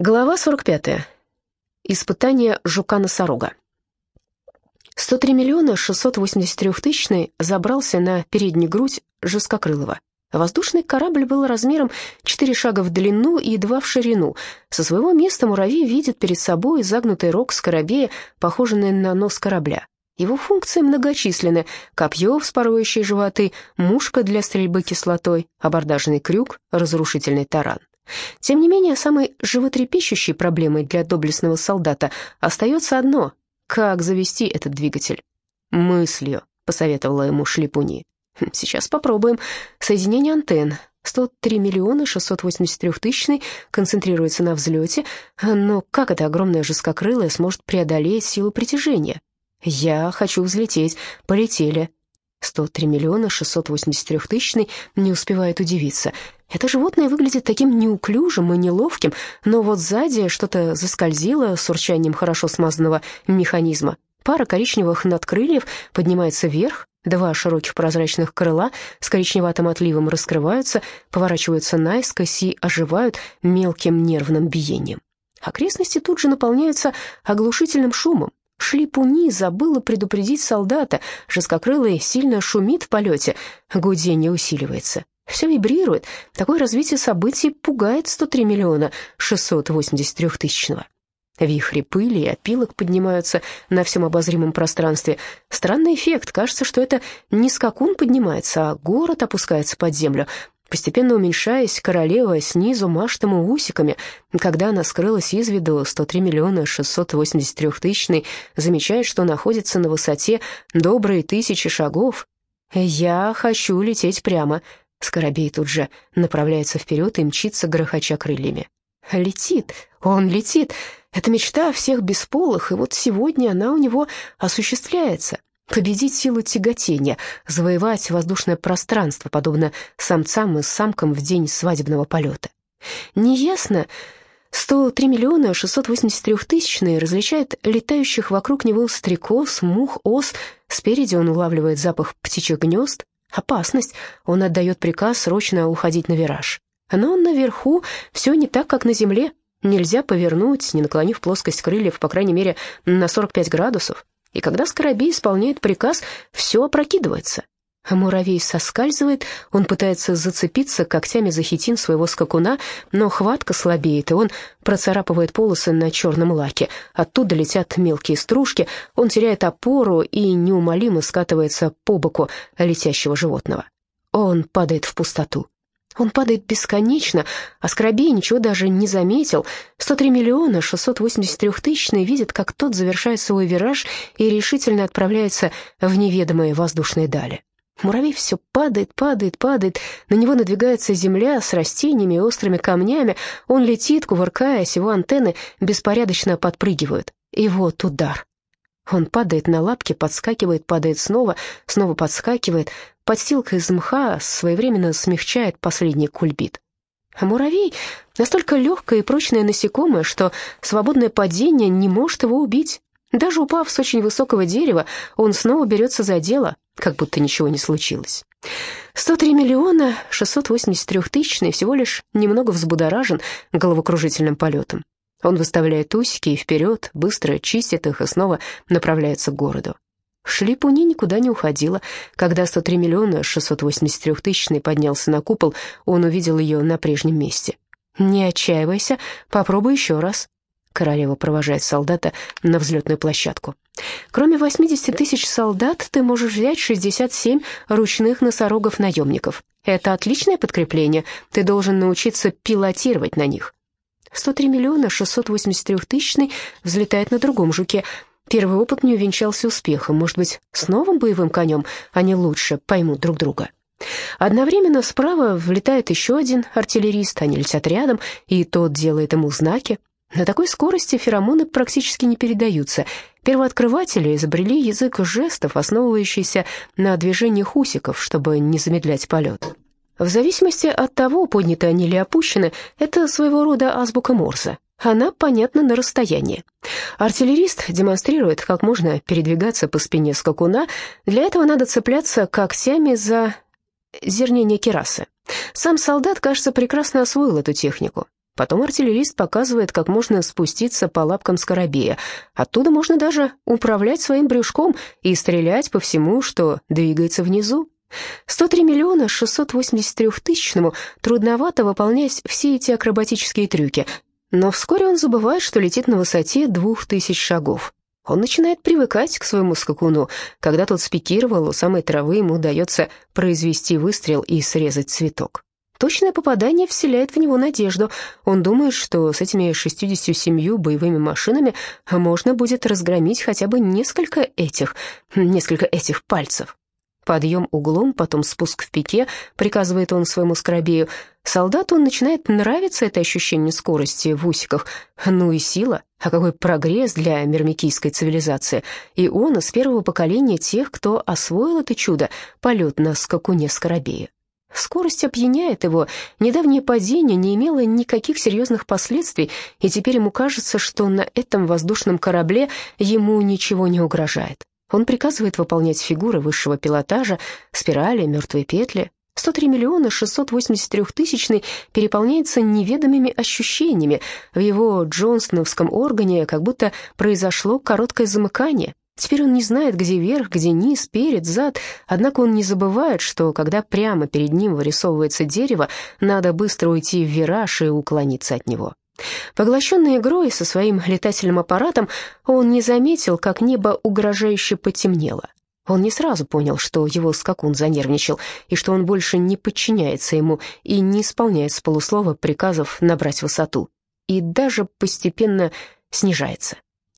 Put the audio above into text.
Глава 45. Испытание жука-носорога. 103 миллиона 683 тысячный забрался на переднюю грудь Жескокрылова. Воздушный корабль был размером 4 шага в длину и 2 в ширину. Со своего места муравей видит перед собой загнутый рог скоробея, похожий на нос корабля. Его функции многочисленны. Копье, вспарывающее животы, мушка для стрельбы кислотой, абордажный крюк, разрушительный таран. Тем не менее, самой животрепещущей проблемой для доблестного солдата остается одно — как завести этот двигатель? «Мыслью», — посоветовала ему Шлипуни. «Хм, «Сейчас попробуем. Соединение антенн. 103 миллиона 683 тысячный концентрируется на взлете, но как эта огромная жесткокрылая сможет преодолеть силу притяжения? Я хочу взлететь. Полетели. 103 миллиона 683 тысячный не успевает удивиться. Это животное выглядит таким неуклюжим и неловким, но вот сзади что-то заскользило с урчанием хорошо смазанного механизма. Пара коричневых надкрыльев поднимается вверх, два широких прозрачных крыла с коричневатым отливом раскрываются, поворачиваются наискось и оживают мелким нервным биением. Окрестности тут же наполняются оглушительным шумом. Шлипуни забыла предупредить солдата. Жескокрылый сильно шумит в полете. Гудение усиливается. Все вибрирует. Такое развитие событий пугает 103 миллиона 683 тысячного. Вихри пыли и опилок поднимаются на всем обозримом пространстве. Странный эффект. Кажется, что это не скакун поднимается, а город опускается под землю. Постепенно уменьшаясь, королева снизу машет ему усиками. Когда она скрылась из виду, 103 миллиона 683 тысячный замечает, что находится на высоте добрые тысячи шагов. «Я хочу лететь прямо». Скоробей тут же направляется вперед и мчится, грохоча крыльями. Летит, он летит. Это мечта всех бесполых, и вот сегодня она у него осуществляется победить силу тяготения, завоевать воздушное пространство, подобно самцам и самкам в день свадебного полета. Неясно, 103 миллиона 683 тысячные различает летающих вокруг него стрекоз, мух, ос. Спереди он улавливает запах птичьих гнезд. Опасность. Он отдает приказ срочно уходить на вираж. Но наверху все не так, как на земле. Нельзя повернуть, не наклонив плоскость крыльев, по крайней мере, на 45 градусов. И когда скоробей исполняет приказ, все опрокидывается. А муравей соскальзывает, он пытается зацепиться когтями за хитин своего скакуна, но хватка слабеет, и он процарапывает полосы на черном лаке. Оттуда летят мелкие стружки, он теряет опору и неумолимо скатывается по боку летящего животного. Он падает в пустоту. Он падает бесконечно, а Скоробей ничего даже не заметил. 103 миллиона 683 тысячные видит, как тот завершает свой вираж и решительно отправляется в неведомые воздушные дали. Муравей все падает, падает, падает. На него надвигается земля с растениями и острыми камнями. Он летит, кувыркаясь, его антенны беспорядочно подпрыгивают. И вот удар. Он падает на лапки, подскакивает, падает снова, снова подскакивает. Подстилка из мха своевременно смягчает последний кульбит. А муравей настолько легкое и прочное насекомое, что свободное падение не может его убить. Даже упав с очень высокого дерева, он снова берется за дело, как будто ничего не случилось. 103 миллиона 683 тысячный всего лишь немного взбудоражен головокружительным полетом. Он выставляет усики и вперед, быстро чистит их и снова направляется к городу. Шлипуни никуда не уходила. Когда 103 миллиона 683 тысячный поднялся на купол, он увидел ее на прежнем месте. «Не отчаивайся, попробуй еще раз». Королева провожает солдата на взлетную площадку. «Кроме 80 тысяч солдат, ты можешь взять 67 ручных носорогов-наемников. Это отличное подкрепление, ты должен научиться пилотировать на них». 103 миллиона 683 тысячный взлетает на другом жуке. Первый опыт не увенчался успехом. Может быть, с новым боевым конем они лучше поймут друг друга. Одновременно справа влетает еще один артиллерист, они летят рядом, и тот делает ему знаки. На такой скорости феромоны практически не передаются. Первооткрыватели изобрели язык жестов, основывающийся на движениях усиков, чтобы не замедлять полет. В зависимости от того, подняты они или опущены, это своего рода азбука Морзе. Она понятна на расстоянии. Артиллерист демонстрирует, как можно передвигаться по спине скакуна. Для этого надо цепляться когтями за зернение керасы. Сам солдат, кажется, прекрасно освоил эту технику. Потом артиллерист показывает, как можно спуститься по лапкам скоробея. Оттуда можно даже управлять своим брюшком и стрелять по всему, что двигается внизу. 103 миллиона 683 тысячному трудновато выполнять все эти акробатические трюки, но вскоре он забывает, что летит на высоте двух тысяч шагов. Он начинает привыкать к своему скакуну. Когда тот спикировал, у самой травы ему удается произвести выстрел и срезать цветок. Точное попадание вселяет в него надежду. Он думает, что с этими 67 боевыми машинами можно будет разгромить хотя бы несколько этих, несколько этих пальцев. Подъем углом, потом спуск в пике, приказывает он своему скоробею. Солдату начинает нравиться это ощущение скорости в усиках. Ну и сила, а какой прогресс для мирмикийской цивилизации. И он из первого поколения тех, кто освоил это чудо, полет на скакуне скоробея. Скорость опьяняет его, недавнее падение не имело никаких серьезных последствий, и теперь ему кажется, что на этом воздушном корабле ему ничего не угрожает. Он приказывает выполнять фигуры высшего пилотажа, спирали, мертвые петли. 103 миллиона 683 тысячный переполняется неведомыми ощущениями. В его джонсоновском органе как будто произошло короткое замыкание. Теперь он не знает, где верх, где низ, перед, зад, однако он не забывает, что когда прямо перед ним вырисовывается дерево, надо быстро уйти в вираж и уклониться от него. Поглощенный игрой со своим летательным аппаратом, он не заметил, как небо угрожающе потемнело. Он не сразу понял, что его скакун занервничал, и что он больше не подчиняется ему и не исполняет с полуслова приказов набрать высоту, и даже постепенно снижается.